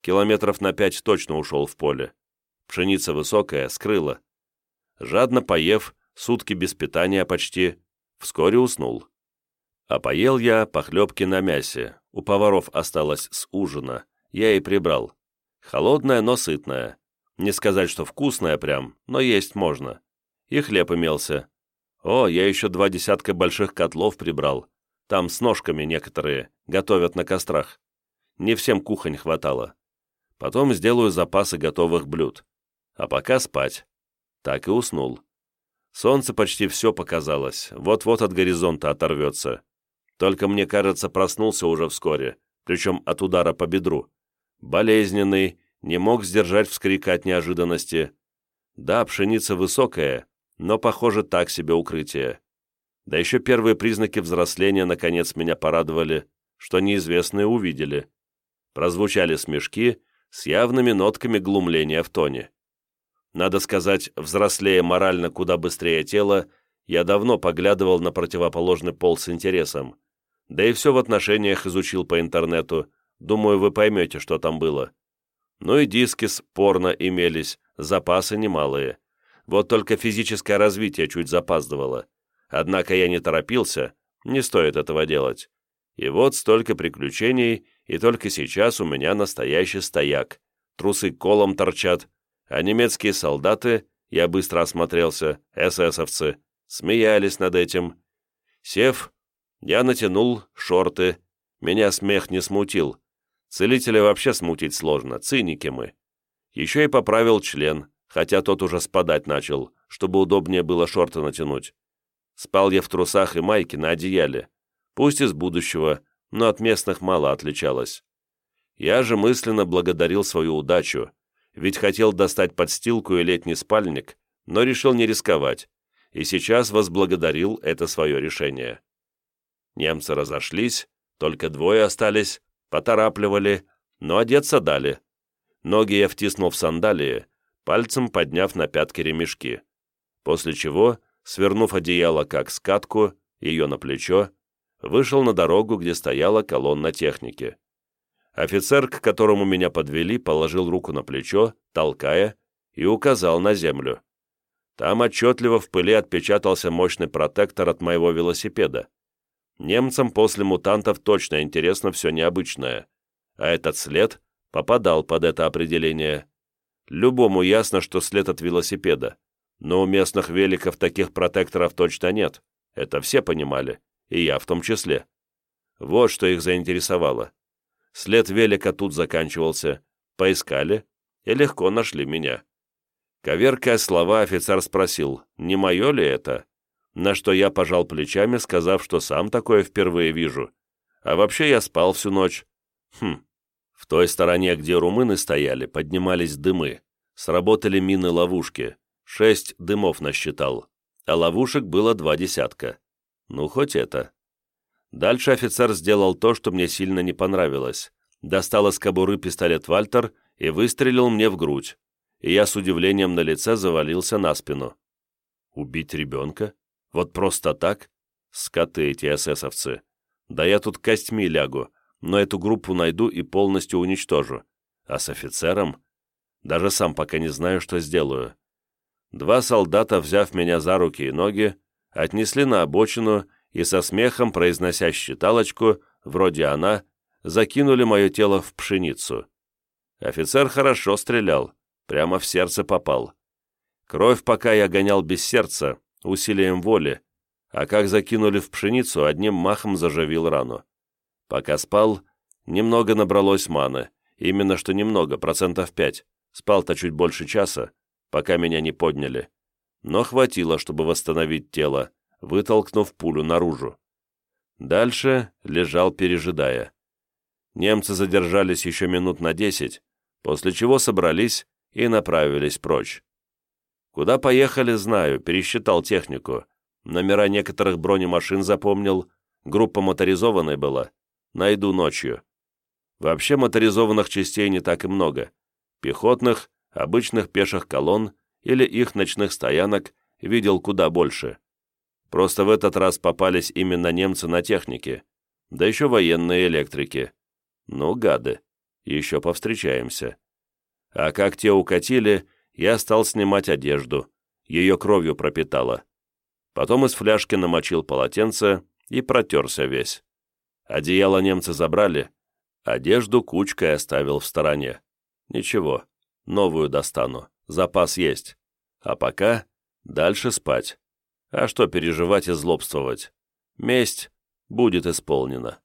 Километров на пять точно ушел в поле. Пшеница высокая, скрыла. Жадно поев, сутки без питания почти, вскоре уснул. А поел я похлебки на мясе, у поваров осталось с ужина, я и прибрал. Холодная, но сытная. Не сказать, что вкусная прям, но есть можно. И хлеб имелся. О, я еще два десятка больших котлов прибрал. Там с ножками некоторые, готовят на кострах. Не всем кухонь хватало. Потом сделаю запасы готовых блюд. А пока спать. Так и уснул. Солнце почти все показалось, вот-вот от горизонта оторвется. Только мне кажется, проснулся уже вскоре, причем от удара по бедру. Болезненный, не мог сдержать вскрик от неожиданности. Да, пшеница высокая, но, похоже, так себе укрытие. Да еще первые признаки взросления наконец меня порадовали, что неизвестные увидели. Прозвучали смешки, с явными нотками глумления в тоне. Надо сказать, взрослее морально куда быстрее тела, я давно поглядывал на противоположный пол с интересом. Да и все в отношениях изучил по интернету, думаю, вы поймете, что там было. Ну и диски с порно имелись, запасы немалые. Вот только физическое развитие чуть запаздывало. Однако я не торопился, не стоит этого делать. И вот столько приключений, и только сейчас у меня настоящий стояк. Трусы колом торчат, а немецкие солдаты, я быстро осмотрелся, эсэсовцы, смеялись над этим. Сев, я натянул шорты, меня смех не смутил. Целителя вообще смутить сложно, циники мы. Еще и поправил член, хотя тот уже спадать начал, чтобы удобнее было шорты натянуть. Спал я в трусах и майке на одеяле, пусть из будущего, но от местных мало отличалась. Я же мысленно благодарил свою удачу, ведь хотел достать подстилку и летний спальник, но решил не рисковать, и сейчас возблагодарил это свое решение. Немцы разошлись, только двое остались, поторапливали, но одеться дали. Ноги я втиснул в сандалии, пальцем подняв на пятки ремешки, после чего, свернув одеяло как скатку, ее на плечо, вышел на дорогу, где стояла колонна техники. Офицер, к которому меня подвели, положил руку на плечо, толкая, и указал на землю. Там отчетливо в пыли отпечатался мощный протектор от моего велосипеда. Немцам после мутантов точно интересно все необычное, а этот след попадал под это определение. Любому ясно, что след от велосипеда, но у местных великов таких протекторов точно нет, это все понимали, и я в том числе. Вот что их заинтересовало. След велика тут заканчивался, поискали и легко нашли меня. Коверкая слова, офицер спросил, не мое ли это? На что я пожал плечами, сказав, что сам такое впервые вижу. А вообще я спал всю ночь. Хм. В той стороне, где румыны стояли, поднимались дымы. Сработали мины-ловушки. Шесть дымов насчитал. А ловушек было два десятка. Ну, хоть это. Дальше офицер сделал то, что мне сильно не понравилось. Достал из кобуры пистолет Вальтер и выстрелил мне в грудь и я с удивлением на лице завалился на спину. Убить ребенка? Вот просто так? Скоты эти эсэсовцы. Да я тут костьми лягу, но эту группу найду и полностью уничтожу. А с офицером? Даже сам пока не знаю, что сделаю. Два солдата, взяв меня за руки и ноги, отнесли на обочину и со смехом, произнося считалочку, вроде она, закинули мое тело в пшеницу. Офицер хорошо стрелял, Прямо в сердце попал. Кровь пока я гонял без сердца, усилием воли, а как закинули в пшеницу, одним махом заживил рану. Пока спал, немного набралось маны, именно что немного, процентов пять. Спал-то чуть больше часа, пока меня не подняли. Но хватило, чтобы восстановить тело, вытолкнув пулю наружу. Дальше лежал, пережидая. Немцы задержались еще минут на десять, после чего собрались и направились прочь. Куда поехали, знаю, пересчитал технику. Номера некоторых бронемашин запомнил, группа моторизованной была. Найду ночью. Вообще моторизованных частей не так и много. Пехотных, обычных пеших колонн или их ночных стоянок видел куда больше. Просто в этот раз попались именно немцы на технике, да еще военные электрики. Ну, гады, еще повстречаемся. А как те укатили, я стал снимать одежду. Ее кровью пропитало. Потом из фляжки намочил полотенце и протерся весь. Одеяло немцы забрали, одежду кучкой оставил в стороне. Ничего, новую достану, запас есть. А пока дальше спать. А что переживать и злобствовать? Месть будет исполнена.